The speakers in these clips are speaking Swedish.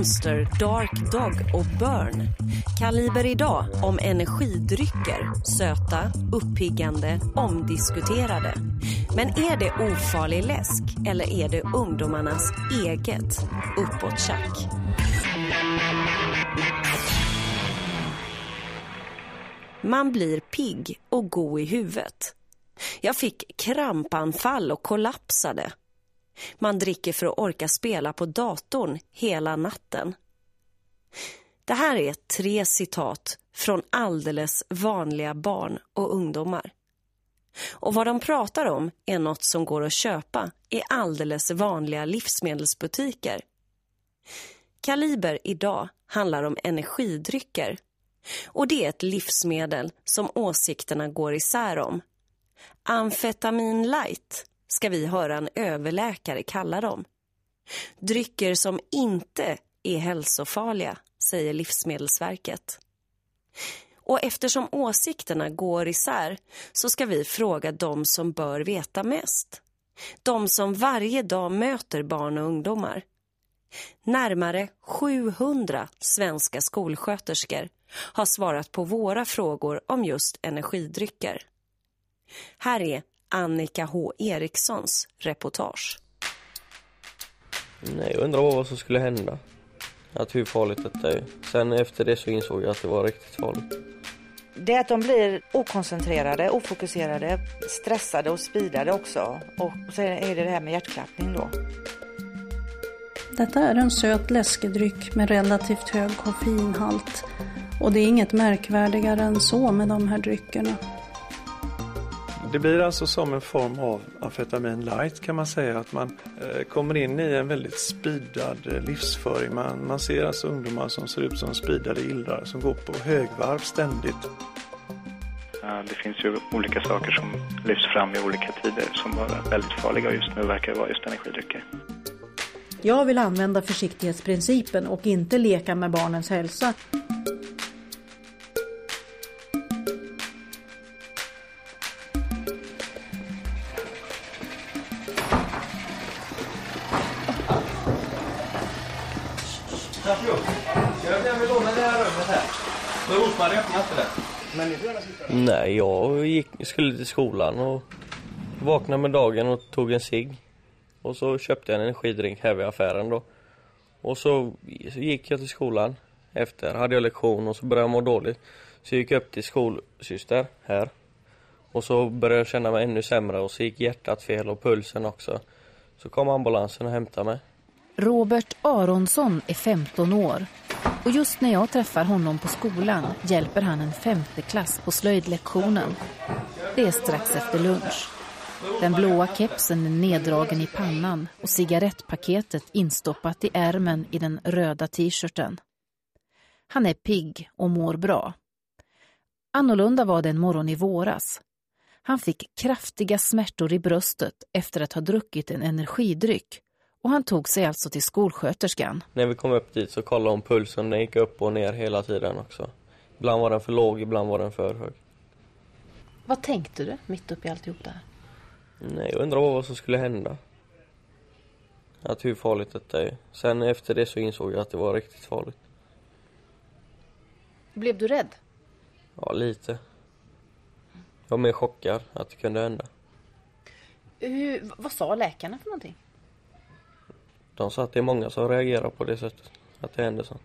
Monster, Dark Dog och Burn. Kaliber idag om energidrycker. Söta, uppiggande, omdiskuterade. Men är det ofarlig läsk eller är det ungdomarnas eget uppåttjack? Man blir pigg och god i huvudet. Jag fick krampanfall och kollapsade. Man dricker för att orka spela på datorn hela natten. Det här är tre citat från alldeles vanliga barn och ungdomar. Och vad de pratar om är något som går att köpa i alldeles vanliga livsmedelsbutiker. Kaliber idag handlar om energidrycker. Och det är ett livsmedel som åsikterna går isär om. Amfetamin light ska vi höra en överläkare kalla dem. Drycker som inte är hälsofarliga, säger Livsmedelsverket. Och eftersom åsikterna går isär så ska vi fråga de som bör veta mest. De som varje dag möter barn och ungdomar. Närmare 700 svenska skolsköterskor har svarat på våra frågor om just energidrycker. Här är Annika H. Erikssons reportage. Nej, jag undrar vad som skulle hända. Att hur farligt detta är. Sen efter det så insåg jag att det var riktigt farligt. Det är att de blir okoncentrerade, ofokuserade, stressade och spidade också. Och så är det det här med hjärtklappning då. Detta är en söt läskedryck med relativt hög koffeinhalt. Och det är inget märkvärdigare än så med de här dryckerna. Det blir alltså som en form av amfetamin light kan man säga. Att man eh, kommer in i en väldigt speedad eh, livsföring. Man, man ser alltså ungdomar som ser ut som speedade illrar som går på högvarv ständigt. Det finns ju olika saker som lyfts fram i olika tider som var väldigt farliga och just nu verkar vara just energidrycker. Jag vill använda försiktighetsprincipen och inte leka med barnens hälsa. Nej, jag gick, skulle till skolan och vaknade med dagen och tog en cigg. Och så köpte jag en energidrink här vid affären då. Och så, så gick jag till skolan. Efter hade jag lektion och så började jag må dåligt. Så jag gick upp till skolsyster här. Och så började jag känna mig ännu sämre och så gick hjärtat fel och pulsen också. Så kom ambulansen och hämtade mig. Robert Aronsson är 15 år. Och just när jag träffar honom på skolan hjälper han en femteklass på slöjdlektionen. Det är strax efter lunch. Den blåa kepsen är neddragen i pannan och cigarettpaketet instoppat i ärmen i den röda t-shirten. Han är pigg och mår bra. Annorlunda var det en morgon i våras. Han fick kraftiga smärtor i bröstet efter att ha druckit en energidryck och han tog sig alltså till skolsköterskan. När vi kom upp dit så kollade hon pulsen, den gick upp och ner hela tiden också. Ibland var den för låg, ibland var den för hög. Vad tänkte du mitt uppe i alltihop det här? Nej, jag undrar vad som skulle hända. Att hur farligt detta är. Sen efter det så insåg jag att det var riktigt farligt. Blev du rädd? Ja, lite. Jag var mer chockad att det kunde hända. Hur, vad sa läkarna för någonting? De sa att det är många som reagerar på det sättet. Att det händer så.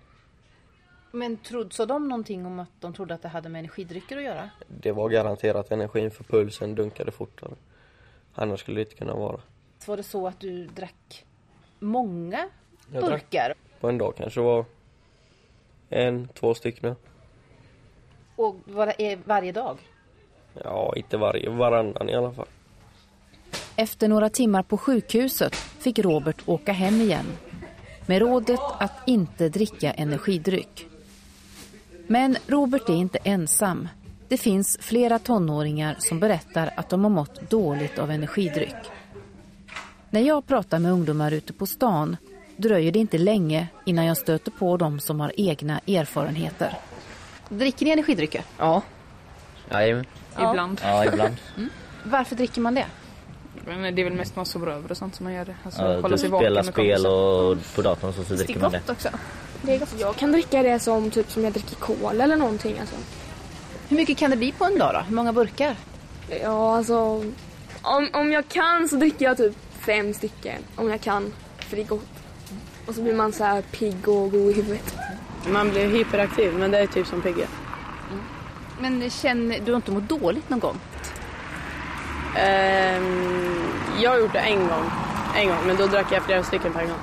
Men trodde så de någonting om att de trodde att det hade med energidrycker att göra? Det var garanterat energin för pulsen dunkade fortare. Annars skulle det inte kunna vara. Var det så att du drack många Jag burkar? På en dag kanske var en, två stycken. Och var det varje dag? Ja, inte varje, varannan i alla fall. Efter några timmar på sjukhuset fick Robert åka hem igen. Med rådet att inte dricka energidryck. Men Robert är inte ensam. Det finns flera tonåringar som berättar att de har mått dåligt av energidryck. När jag pratar med ungdomar ute på stan dröjer det inte länge innan jag stöter på dem som har egna erfarenheter. Dricker ni energidrycker? Ja. Jajamän. Ibland. Ja, ibland. Mm. Varför dricker man det? Men det är väl mest man sover över och sånt som man gör det. Alltså, Ja, hålla du sig med spel och på datorn så, så Det dricker man det. också. Det är gott. Jag kan dricka det som typ som jag dricker cola eller någonting alltså. Hur mycket kan det bli på en dag då? Hur många burkar? Ja, alltså om, om jag kan så dricker jag typ fem stycken. Om jag kan, för det är gott. Och så blir man så här pigg och god i huvudet. Man blir hyperaktiv, men det är typ som PG. Men känner du har inte mått dåligt någon gång? Ehm, jag har gjort det en gång. En gång, men då drack jag flera stycken per gång.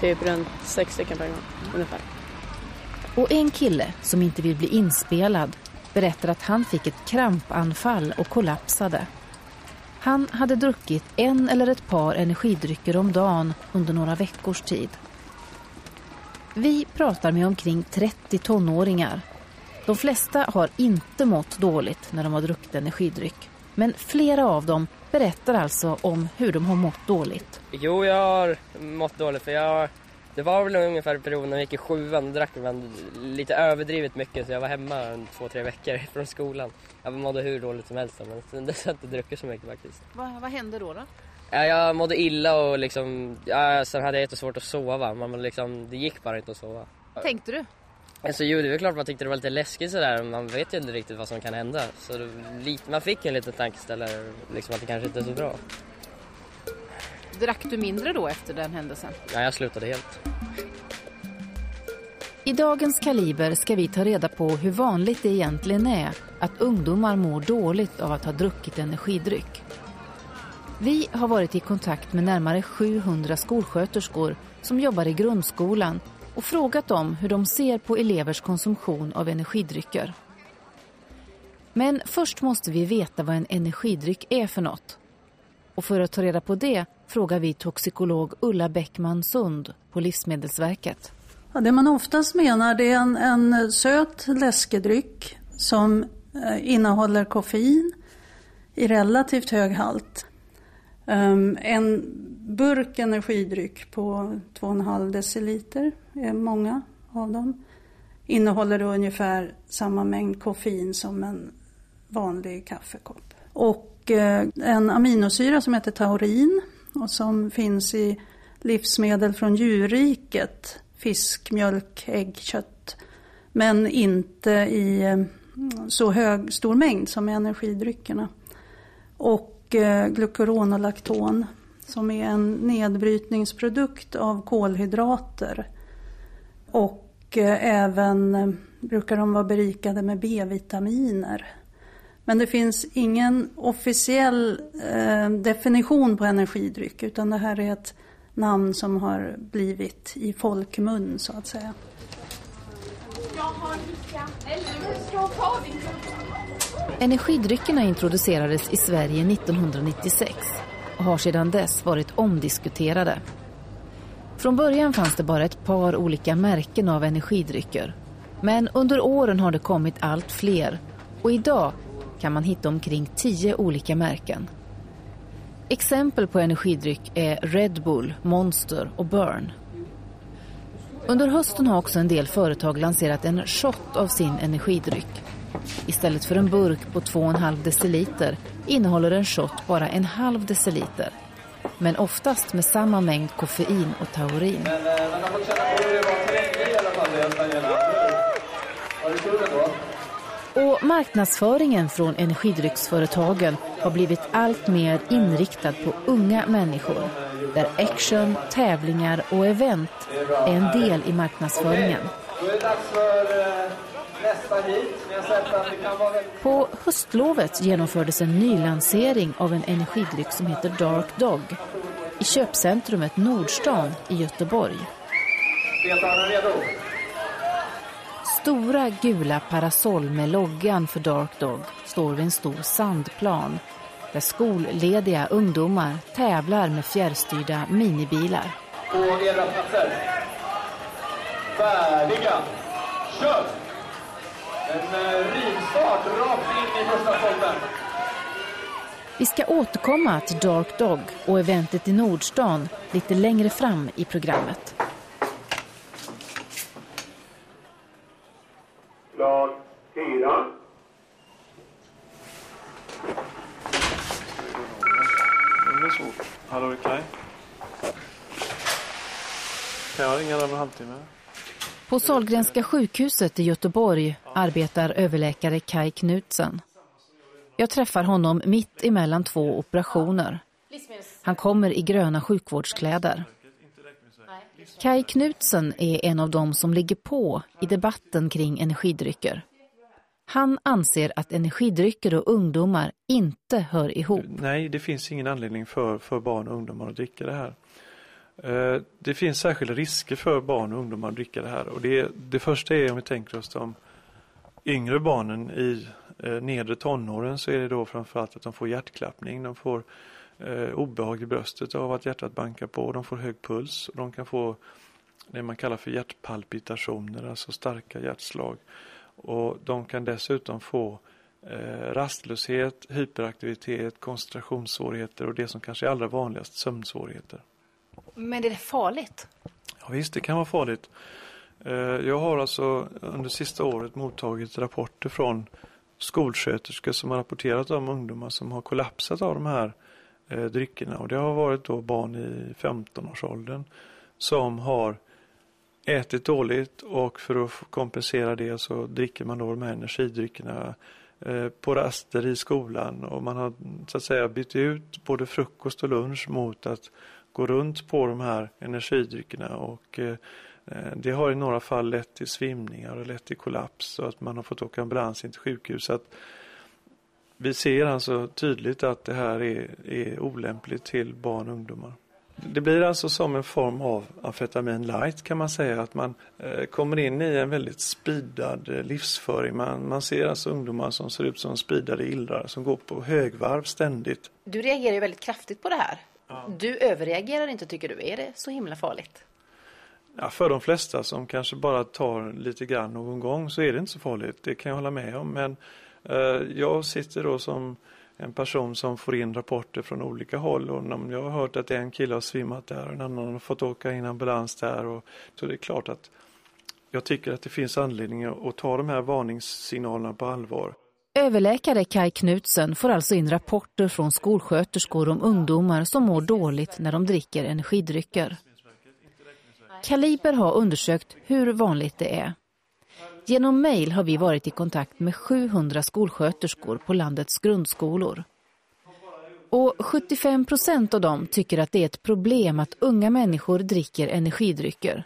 Typ runt sex stycken per gång, ungefär. Och en kille som inte vill bli inspelad berättar att han fick ett krampanfall och kollapsade. Han hade druckit en eller ett par energidrycker om dagen under några veckors tid. Vi pratar med omkring 30 tonåringar. De flesta har inte mått dåligt när de har druckit energidryck. Men flera av dem berättar alltså om hur de har mått dåligt. Jo, jag har mått dåligt för jag... Det var väl ungefär perioden när jag gick i sjuan, drack man lite överdrivet mycket så jag var hemma en, två, tre veckor från skolan. Jag mådde hur dåligt som helst men sen dess har jag inte druckit så mycket faktiskt. Vad, vad hände då? då? Ja, jag mådde illa och liksom, ja, sen hade jag jättesvårt att sova. Man liksom, det gick bara inte att sova. Tänkte du? Alltså jo, det är klart man tyckte det var lite läskigt sådär. Man vet ju inte riktigt vad som kan hända. Så det, man fick en liten tankeställare liksom att det kanske inte är så bra. Drack du mindre då efter den händelsen? Ja, jag slutade helt. I dagens kaliber ska vi ta reda på hur vanligt det egentligen är att ungdomar mår dåligt av att ha druckit energidryck. Vi har varit i kontakt med närmare 700 skolsköterskor som jobbar i grundskolan och frågat dem hur de ser på elevers konsumtion av energidrycker. Men först måste vi veta vad en energidryck är för något. Och för att ta reda på det frågar vi toxikolog Ulla Bäckman Sund på Livsmedelsverket. Ja, det man oftast menar det är en, en söt läskedryck som eh, innehåller koffein i relativt hög halt. Um, en burk energidryck på 2,5 deciliter Eh, många av dem. Innehåller då ungefär samma mängd koffein som en vanlig kaffekopp. Och eh, en aminosyra som heter taurin och som finns i livsmedel från djurriket. Fisk, mjölk, ägg, kött. Men inte i eh, så hög, stor mängd som i energidryckerna. Och eh, glukuron och lakton som är en nedbrytningsprodukt av kolhydrater. Och eh, även eh, brukar de vara berikade med B-vitaminer. Men det finns ingen officiell eh, definition på energidryck utan det här är ett namn som har blivit i folkmun så att säga. Energidryckerna introducerades i Sverige 1996 och har sedan dess varit omdiskuterade. Från början fanns det bara ett par olika märken av energidrycker. Men under åren har det kommit allt fler och idag kan man hitta omkring tio olika märken. Exempel på energidryck är Red Bull, Monster och Burn. Under hösten har också en del företag lanserat en shot av sin energidryck. Istället för en burk på 2,5 deciliter innehåller en shot bara en halv deciliter. Men oftast med samma mängd koffein och taurin. Men eh, man har fått känna på hur det var terräng i alla fall. Det jag gärna. Var det kul ändå? Och marknadsföringen från energidrycksföretagen har blivit allt mer inriktad på unga människor. Där action, tävlingar och event är en del i marknadsföringen. Då är det dags för På höstlovet genomfördes en nylansering av en energidryck som heter Dark Dog i köpcentrumet Nordstan i Göteborg. Stora gula parasoll med loggan för Dark Dog står vid en stor sandplan där skollediga ungdomar tävlar med fjärrstyrda minibilar. På era platser. Färdiga. Kör! En eh, rivstart rakt in i första stolpen. Vi ska återkomma till Dark Dog och eventet i Nordstan lite längre fram i programmet. Lag fyra. Hallå, det är Kaj. Kan jag ringa dig om en halvtimme? På Salgrenska sjukhuset i Göteborg arbetar överläkare Kai Knutsen. Jag träffar honom mitt emellan två operationer. Han kommer i gröna sjukvårdskläder. Kai Knutsen är en av dem som ligger på i debatten kring energidrycker. Han anser att energidrycker och ungdomar inte hör ihop. Nej, det finns ingen anledning för, för barn och ungdomar att dricka det här. Eh, det finns särskilda risker för barn och ungdomar att dricka det här. Och det, det första är om vi tänker oss de yngre barnen i eh, nedre tonåren så är det då framförallt att de får hjärtklappning. De får eh, obehag i bröstet av att hjärtat bankar på. De får hög puls. Och de kan få det man kallar för hjärtpalpitationer, alltså starka hjärtslag. Och de kan dessutom få eh, rastlöshet, hyperaktivitet, koncentrationssvårigheter och det som kanske är allra vanligast, sömnsvårigheter. Men är det farligt? Ja, visst, det kan vara farligt. Eh, jag har alltså under sista året mottagit rapporter från skolsköterskor som har rapporterat om ungdomar som har kollapsat av de här eh, dryckerna. Och det har varit då barn i 15-årsåldern som har ätit dåligt och för att kompensera det så dricker man då de här energidryckerna eh, på raster i skolan och man har så att säga bytt ut både frukost och lunch mot att gå runt på de här energidryckerna och eh, det har i några fall lett till svimningar och lett till kollaps och att man har fått åka ambulans in till sjukhus. Så att vi ser alltså tydligt att det här är, är olämpligt till barn och ungdomar. Det blir alltså som en form av amfetamin light kan man säga att man eh, kommer in i en väldigt speedad eh, livsföring. Man, man ser alltså ungdomar som ser ut som speedade illrar som går på högvarv ständigt. Du reagerar ju väldigt kraftigt på det här. Du överreagerar inte tycker du. Är det så himla farligt? Ja, för de flesta som kanske bara tar lite grann någon gång så är det inte så farligt. Det kan jag hålla med om. Men eh, jag sitter då som en person som får in rapporter från olika håll och när jag har hört att en kille har svimmat där och en annan har fått åka in ambulans där. Och, så det är klart att jag tycker att det finns anledning att ta de här varningssignalerna på allvar. Överläkare Kai Knutsen får alltså in rapporter från skolsköterskor om ungdomar som mår dåligt när de dricker energidrycker. Kaliber har undersökt hur vanligt det är. Genom mejl har vi varit i kontakt med 700 skolsköterskor på landets grundskolor. Och 75 procent av dem tycker att det är ett problem att unga människor dricker energidrycker.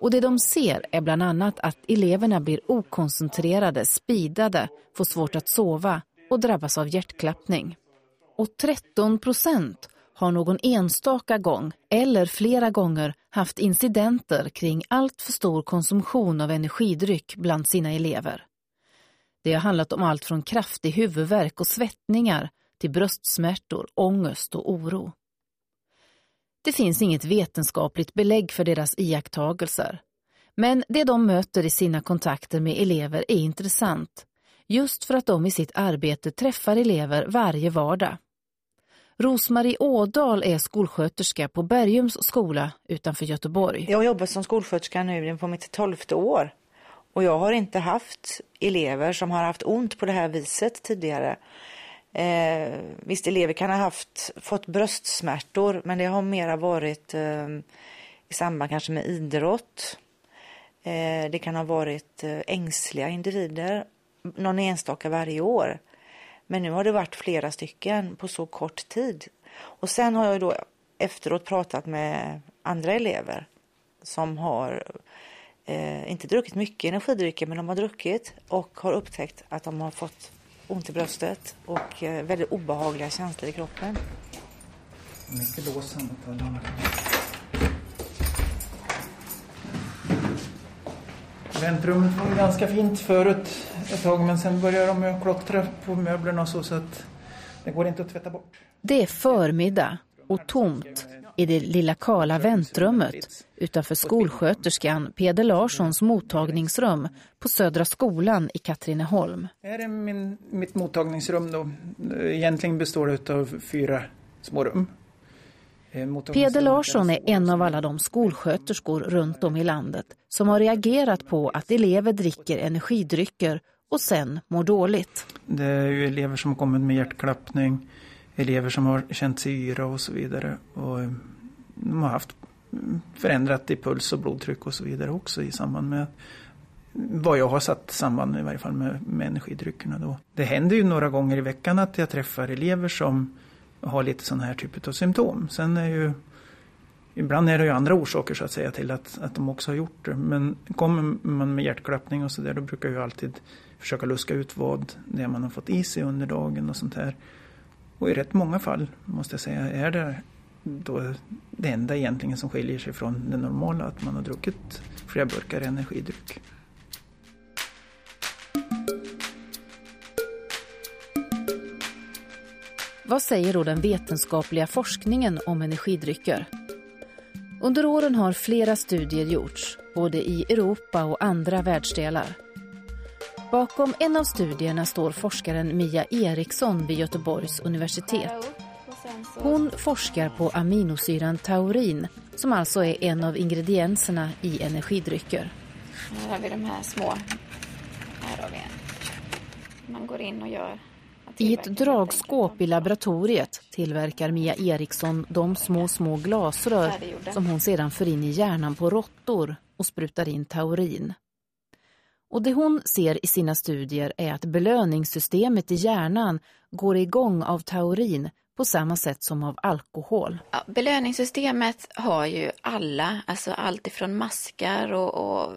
Och det de ser är bland annat att eleverna blir okoncentrerade, spidade, får svårt att sova och drabbas av hjärtklappning. Och 13 procent har någon enstaka gång eller flera gånger haft incidenter kring allt för stor konsumtion av energidryck bland sina elever. Det har handlat om allt från kraftig huvudvärk och svettningar till bröstsmärtor, ångest och oro. Det finns inget vetenskapligt belägg för deras iakttagelser. Men det de möter i sina kontakter med elever är intressant, just för att de i sitt arbete träffar elever varje vardag. Rosmarie Ådal är skolsköterska på Bergums skola utanför Göteborg. Jag har jobbat som skolsköterska nu på mitt tolfte år. Och jag har inte haft elever som har haft ont på det här viset tidigare. Eh, visst, elever kan ha haft, fått bröstsmärtor, men det har mera varit eh, i samband kanske med idrott. Eh, det kan ha varit eh, ängsliga individer, någon enstaka varje år. Men nu har det varit flera stycken på så kort tid. Och sen har jag då efteråt pratat med andra elever som har eh, inte druckit mycket energidrycker, men de har druckit och har upptäckt att de har fått ont i bröstet och eh, väldigt obehagliga känslor i kroppen. Mycket dörren. Väntrummet var ganska fint förut ett tag men sen började de klottra på möblerna och så, så att det går inte att tvätta bort. Det är förmiddag och tomt i det lilla kala väntrummet utanför skolsköterskan Peder Larssons mottagningsrum på Södra skolan i Katrineholm. Det här är min, mitt mottagningsrum då. Egentligen består det av fyra små rum. Eh, Peder Larsson är en av alla de skolsköterskor runt om i landet som har reagerat på att elever dricker energidrycker och sen mår dåligt. Det är ju elever som kommit med hjärtklappning, elever som har känt sig yra och så vidare. Och eh, de har haft förändrat i puls och blodtryck och så vidare också i samband med vad jag har satt samband med, i varje fall med, med energidryckerna då. Det händer ju några gånger i veckan att jag träffar elever som har lite sån här typ av symptom. Sen är ju Ibland är det ju andra orsaker så att säga till att, att de också har gjort det. Men kommer man med hjärtklappning och så där då brukar jag alltid försöka luska ut vad det är man har fått i sig under dagen och sånt här. Och i rätt många fall måste jag säga är det då det enda egentligen som skiljer sig från det normala att man har druckit flera burkar energidryck. Vad säger då den vetenskapliga forskningen om energidrycker? Under åren har flera studier gjorts, både i Europa och andra världsdelar. Bakom en av studierna står forskaren Mia Eriksson vid Göteborgs universitet. Hon forskar på aminosyran taurin, som alltså är en av ingredienserna i energidrycker. Här har vi de här små. Här har vi en. Man går in och gör i ett dragskåp i laboratoriet tillverkar Mia Eriksson de små, små glasrör som hon sedan för in i hjärnan på råttor och sprutar in taurin. Och det hon ser i sina studier är att belöningssystemet i hjärnan går igång av taurin på samma sätt som av alkohol. Ja, belöningssystemet har ju alla, alltså allt ifrån maskar och, och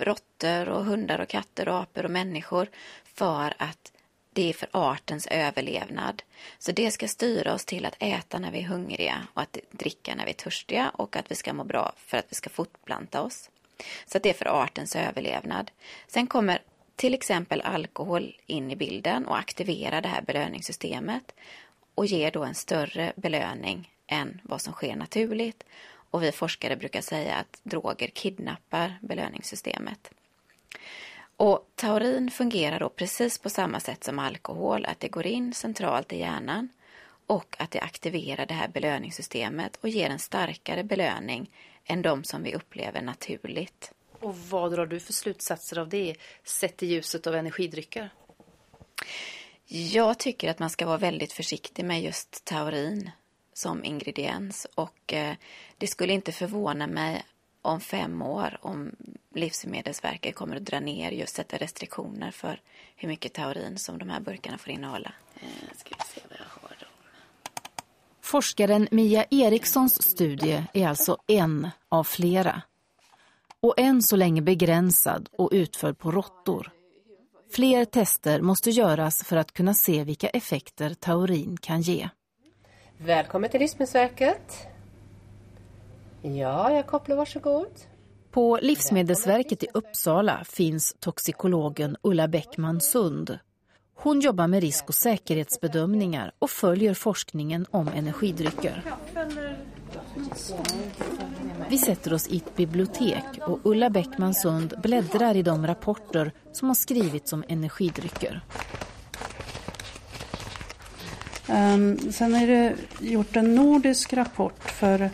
råttor och hundar och katter och apor och människor för att det är för artens överlevnad. Så det ska styra oss till att äta när vi är hungriga och att dricka när vi är törstiga och att vi ska må bra för att vi ska fortplanta oss. Så det är för artens överlevnad. Sen kommer till exempel alkohol in i bilden och aktiverar det här belöningssystemet och ger då en större belöning än vad som sker naturligt. Och vi forskare brukar säga att droger kidnappar belöningssystemet. Och taurin fungerar då precis på samma sätt som alkohol, att det går in centralt i hjärnan och att det aktiverar det här belöningssystemet och ger en starkare belöning än de som vi upplever naturligt. Och vad drar du för slutsatser av det sett i ljuset av energidrycker? Jag tycker att man ska vara väldigt försiktig med just taurin som ingrediens och eh, det skulle inte förvåna mig om fem år om Livsmedelsverket kommer att dra ner just sätta restriktioner för hur mycket taurin som de här burkarna får innehålla. Eh, ska vi se vad jag har då. Forskaren Mia Erikssons studie är alltså en av flera. Och än så länge begränsad och utförd på råttor. Fler tester måste göras för att kunna se vilka effekter taurin kan ge. Välkommen till Livsmedelsverket. Ja, jag kopplar varsågod. På Livsmedelsverket i Uppsala finns toxikologen Ulla Bäckman Sund. Hon jobbar med risk- och säkerhetsbedömningar och följer forskningen om energidrycker. Vi sätter oss i ett bibliotek och Ulla Bäckman Sund bläddrar i de rapporter som har skrivits om energidrycker. Um, sen är det gjort en nordisk rapport för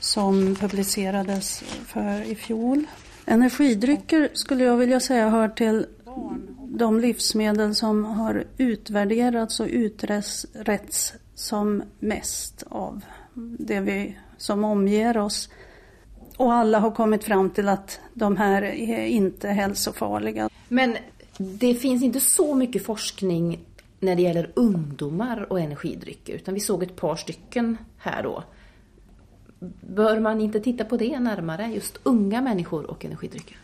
som publicerades för i fjol. Energidrycker skulle jag vilja säga hör till de livsmedel som har utvärderats och utretts som mest av det vi som omger oss. Och alla har kommit fram till att de här är inte hälsofarliga. Men det finns inte så mycket forskning när det gäller ungdomar och energidrycker utan vi såg ett par stycken här då. Bör man inte titta på det närmare, just unga människor och energidrycker?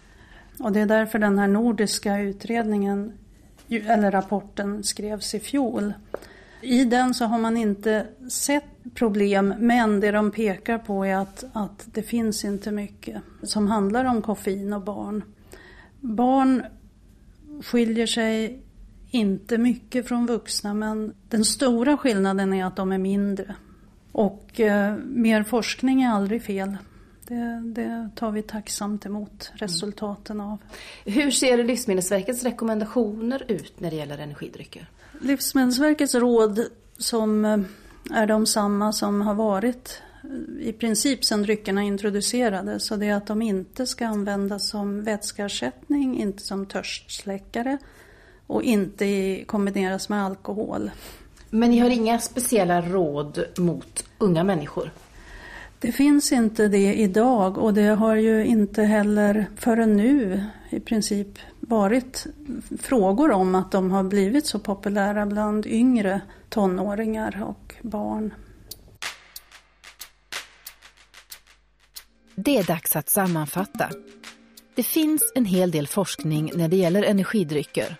Och det är därför den här nordiska utredningen, eller rapporten, skrevs i fjol. I den så har man inte sett problem, men det de pekar på är att, att det finns inte mycket som handlar om koffein och barn. Barn skiljer sig inte mycket från vuxna, men den stora skillnaden är att de är mindre. Och eh, mer forskning är aldrig fel. Det, det, tar vi tacksamt emot resultaten av. Hur ser Livsmedelsverkets rekommendationer ut när det gäller energidrycker? Livsmedelsverkets råd som eh, är de samma som har varit eh, i princip sedan dryckerna introducerades. Så det är att de inte ska användas som vätskeersättning, inte som törstsläckare och inte kombineras med alkohol. Men ni har inga speciella råd mot unga människor? Det finns inte det idag och det har ju inte heller förrän nu i princip varit frågor om att de har blivit så populära bland yngre tonåringar och barn. Det är dags att sammanfatta. Det finns en hel del forskning när det gäller energidrycker.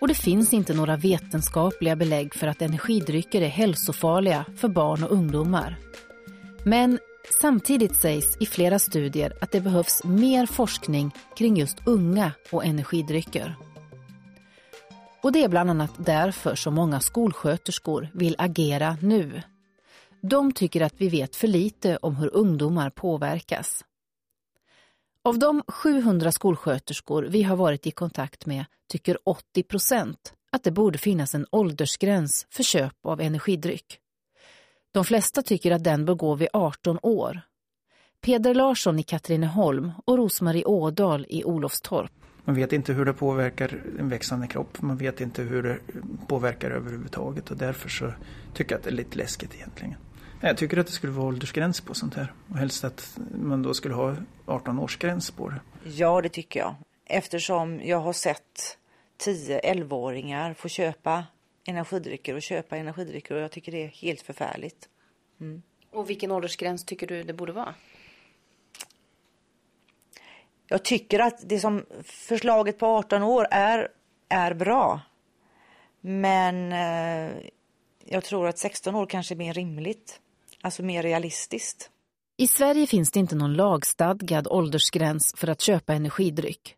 Och det finns inte några vetenskapliga belägg för att energidrycker är hälsofarliga för barn och ungdomar. Men samtidigt sägs i flera studier att det behövs mer forskning kring just unga och energidrycker. Och det är bland annat därför som många skolsköterskor vill agera nu. De tycker att vi vet för lite om hur ungdomar påverkas. Av de 700 skolsköterskor vi har varit i kontakt med tycker 80 procent att det borde finnas en åldersgräns för köp av energidryck. De flesta tycker att den bör gå vid 18 år. Peder Larsson i Katrineholm och Rosmarie Ådal i Olofstorp. Man vet inte hur det påverkar en växande kropp. Man vet inte hur det påverkar överhuvudtaget och därför så tycker jag att det är lite läskigt egentligen. Jag tycker att det skulle vara åldersgräns på sånt här och helst att man då skulle ha 18-årsgräns på det. Ja, det tycker jag. Eftersom jag har sett 10-11-åringar få köpa energidrycker och köpa energidrycker och jag tycker det är helt förfärligt. Mm. Och vilken åldersgräns tycker du det borde vara? Jag tycker att det som förslaget på 18 år är, är bra. Men eh, jag tror att 16 år kanske är mer rimligt. Alltså mer realistiskt. I Sverige finns det inte någon lagstadgad åldersgräns för att köpa energidryck.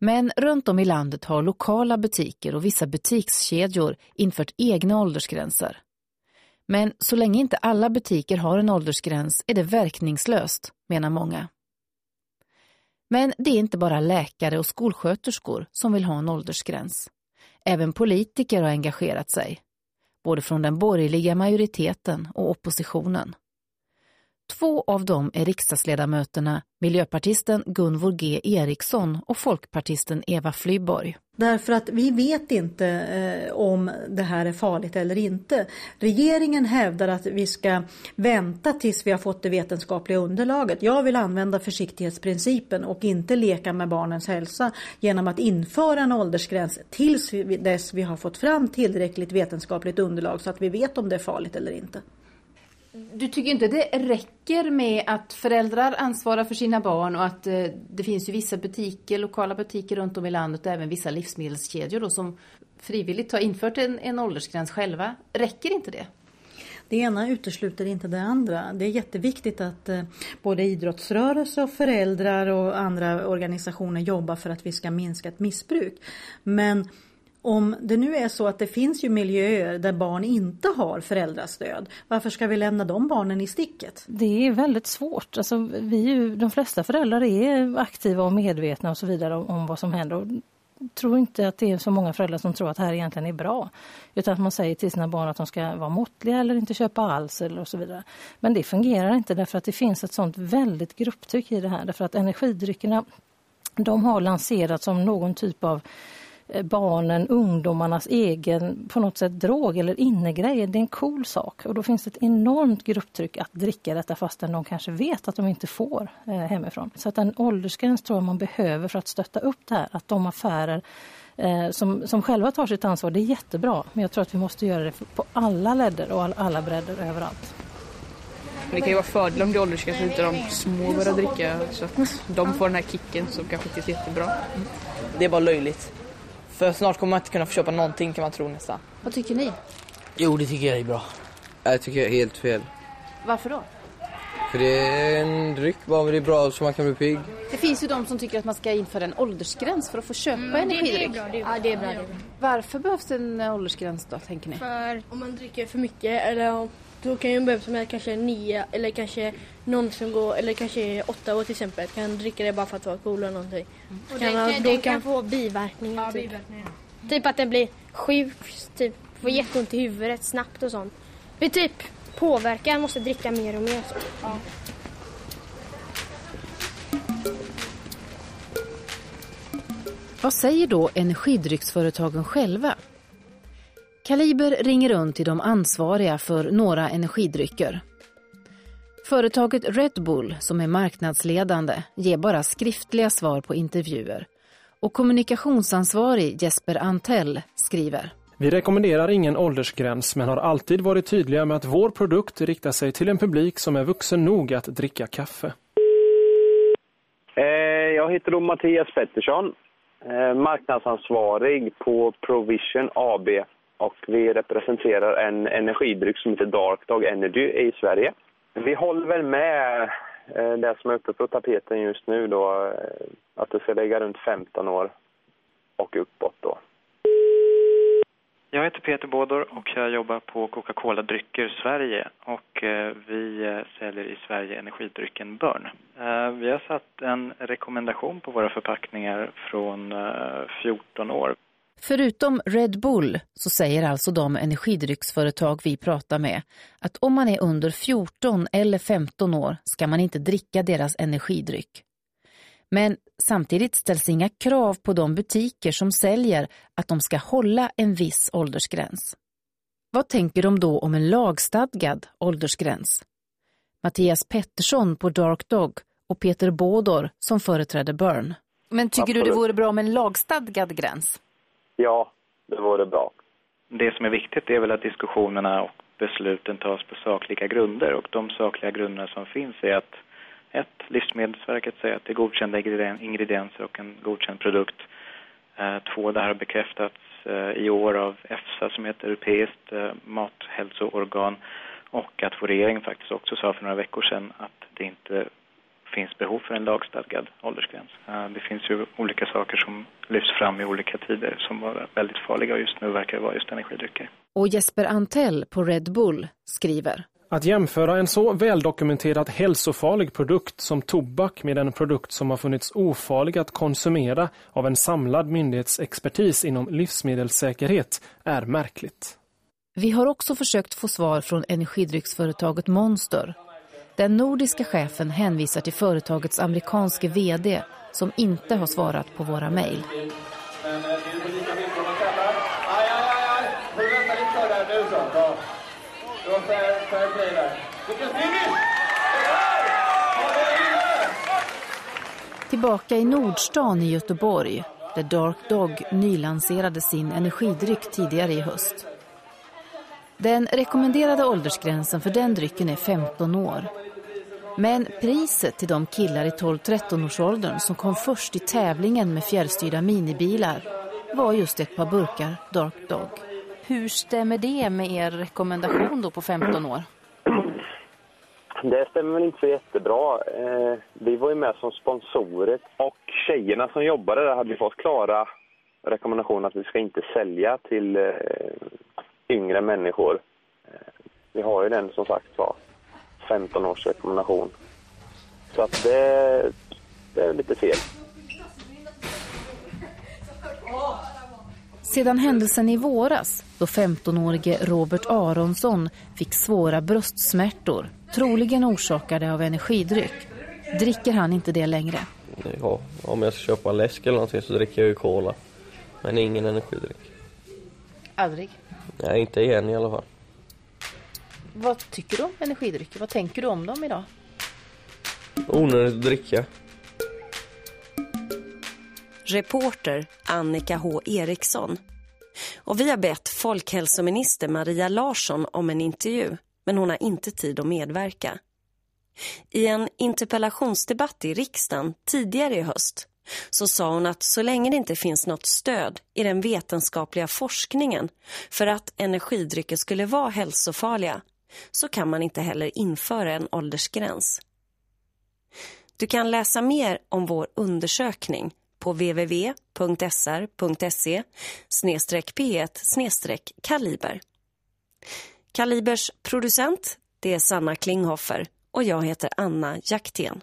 Men runt om i landet har lokala butiker och vissa butikskedjor infört egna åldersgränser. Men så länge inte alla butiker har en åldersgräns är det verkningslöst, menar många. Men det är inte bara läkare och skolsköterskor som vill ha en åldersgräns. Även politiker har engagerat sig, både från den borgerliga majoriteten och oppositionen. Två av dem är riksdagsledamöterna miljöpartisten Gunvor G Eriksson och folkpartisten Eva Flyborg. Därför att vi vet inte eh, om det här är farligt eller inte. Regeringen hävdar att vi ska vänta tills vi har fått det vetenskapliga underlaget. Jag vill använda försiktighetsprincipen och inte leka med barnens hälsa genom att införa en åldersgräns tills vi, dess vi har fått fram tillräckligt vetenskapligt underlag så att vi vet om det är farligt eller inte. Du tycker inte det räcker med att föräldrar ansvarar för sina barn och att eh, det finns ju vissa butiker, lokala butiker runt om i landet och även vissa livsmedelskedjor då, som frivilligt har infört en, en åldersgräns själva. Räcker inte det? Det ena utesluter inte det andra. Det är jätteviktigt att eh, både idrottsrörelse och föräldrar och andra organisationer jobbar för att vi ska minska ett missbruk. Men om det nu är så att det finns ju miljöer där barn inte har föräldrastöd, varför ska vi lämna de barnen i sticket? Det är väldigt svårt. Alltså, vi, de flesta föräldrar är aktiva och medvetna och så vidare om, om vad som händer. Och jag tror inte att det är så många föräldrar som tror att det här egentligen är bra. Utan att man säger till sina barn att de ska vara måttliga eller inte köpa alls eller och så vidare. Men det fungerar inte därför att det finns ett sånt väldigt grupptryck i det här. Därför att energidryckerna de har lanserats som någon typ av barnen, ungdomarnas egen på något sätt drog eller innegrej. Det är en cool sak och då finns det ett enormt grupptryck att dricka detta fastän de kanske vet att de inte får eh, hemifrån. Så att en åldersgräns tror jag man behöver för att stötta upp det här. Att de affärer eh, som, som själva tar sitt ansvar, det är jättebra. Men jag tror att vi måste göra det på alla ledder och alla bredder överallt. Det kan ju vara fördel om det är åldersgräns inte de små börjar dricka så att de får den här kicken som kanske inte är jättebra. Det är bara löjligt. För snart kommer man inte kunna få köpa någonting kan man tro nästan. Vad tycker ni? Jo, det tycker jag är bra. Jag tycker jag är helt fel. Varför då? För det är en dryck bara, men det är bra så man kan bli pigg. Det finns ju de som tycker att man ska införa en åldersgräns för att få köpa mm, energidryck. Det, är bra, det är bra. Ja, det är bra. Varför behövs en åldersgräns då, tänker ni? För om man dricker för mycket eller då kan ju behövas med kanske nio eller kanske någon som går, eller kanske åtta år till exempel, kan dricka det bara för att vara cool eller någonting. Mm. Och kan, den, då kan, kan få biverkningar. Ja, typ. biverkningar. Typ att den blir sjuk, typ får jätteont i huvudet snabbt och sånt. Vi typ påverkar, måste dricka mer och mer. Så. Ja. Vad säger då energidrycksföretagen själva? Kaliber ringer runt till de ansvariga för några energidrycker. Företaget Red Bull, som är marknadsledande, ger bara skriftliga svar på intervjuer. Och kommunikationsansvarig Jesper Antell skriver. Vi rekommenderar ingen åldersgräns men har alltid varit tydliga med att vår produkt riktar sig till en publik som är vuxen nog att dricka kaffe. Eh, jag heter då Mattias Pettersson, eh, marknadsansvarig på Provision AB och vi representerar en energidryck som heter Dark Dog Energy i Sverige. Vi håller väl med eh, det som är uppe på tapeten just nu då, eh, att det ska lägga runt 15 år och uppåt då. Jag heter Peter Bådor och jag jobbar på Coca-Cola Drycker Sverige och eh, vi säljer i Sverige energidrycken Burn. Vi har satt en rekommendation på våra förpackningar från 14 år. Förutom Red Bull så säger alltså de energidrycksföretag vi pratar med att om man är under 14 eller 15 år ska man inte dricka deras energidryck. Men samtidigt ställs inga krav på de butiker som säljer att de ska hålla en viss åldersgräns. Vad tänker de då om en lagstadgad åldersgräns? Mattias Pettersson på Dark Dog och Peter Bådor som företräder Burn. Men tycker Absolut. du det vore bra med en lagstadgad gräns? Ja, det vore bra. Det som är viktigt är väl att diskussionerna och besluten tas på sakliga grunder och de sakliga grunderna som finns är att ett, Livsmedelsverket säger att det är godkända ingredienser och en godkänd produkt. Eh, två, det här har bekräftats eh, i år av EFSA som är ett europeiskt eh, mathälsoorgan och att vår regering faktiskt också sa för några veckor sedan att det inte finns behov för en lagstadgad åldersgräns. Det finns ju olika saker som lyfts fram i olika tider som var väldigt farliga och just nu verkar det vara just energidrycker. Och Jesper Antell på Red Bull skriver att jämföra en så väldokumenterad hälsofarlig produkt som tobak med en produkt som har funnits ofarlig att konsumera av en samlad myndighetsexpertis inom livsmedelssäkerhet är märkligt. Vi har också försökt få svar från energidrycksföretaget Monster. Den nordiska chefen hänvisar till företagets amerikanske vd som inte har svarat på våra mejl. Tillbaka i Nordstan i Göteborg där Dark Dog nylanserade sin energidryck tidigare i höst. Den rekommenderade åldersgränsen för den drycken är 15 år. Men priset till de killar i 12-13-årsåldern som kom först i tävlingen med fjärrstyrda minibilar var just ett par burkar Dark Dog. Hur stämmer det med er rekommendation då på 15 år? Det stämmer väl inte så jättebra. Eh, vi var ju med som sponsorer och tjejerna som jobbade där hade fått klara rekommendationer att vi ska inte sälja till eh, yngre människor. Eh, vi har ju den som sagt var 15 års rekommendation. Så att det, det är lite fel. Sedan händelsen i våras, då 15-årige Robert Aronsson fick svåra bröstsmärtor, troligen orsakade av energidryck, dricker han inte det längre. Ja, om jag ska köpa läsk eller någonting så dricker jag ju cola. Men ingen energidryck. Aldrig? Nej, inte igen i alla fall. Vad tycker du om energidrycker? Vad tänker du om dem idag? Onödigt att dricka. Reporter Annika H. Eriksson. Och vi har bett folkhälsominister Maria Larsson om en intervju, men hon har inte tid att medverka. I en interpellationsdebatt i riksdagen tidigare i höst så sa hon att så länge det inte finns något stöd i den vetenskapliga forskningen för att energidrycker skulle vara hälsofarliga så kan man inte heller införa en åldersgräns. Du kan läsa mer om vår undersökning på www.sr.se p1 kaliber. Kalibers producent det är Sanna Klinghoffer och jag heter Anna Jaktén.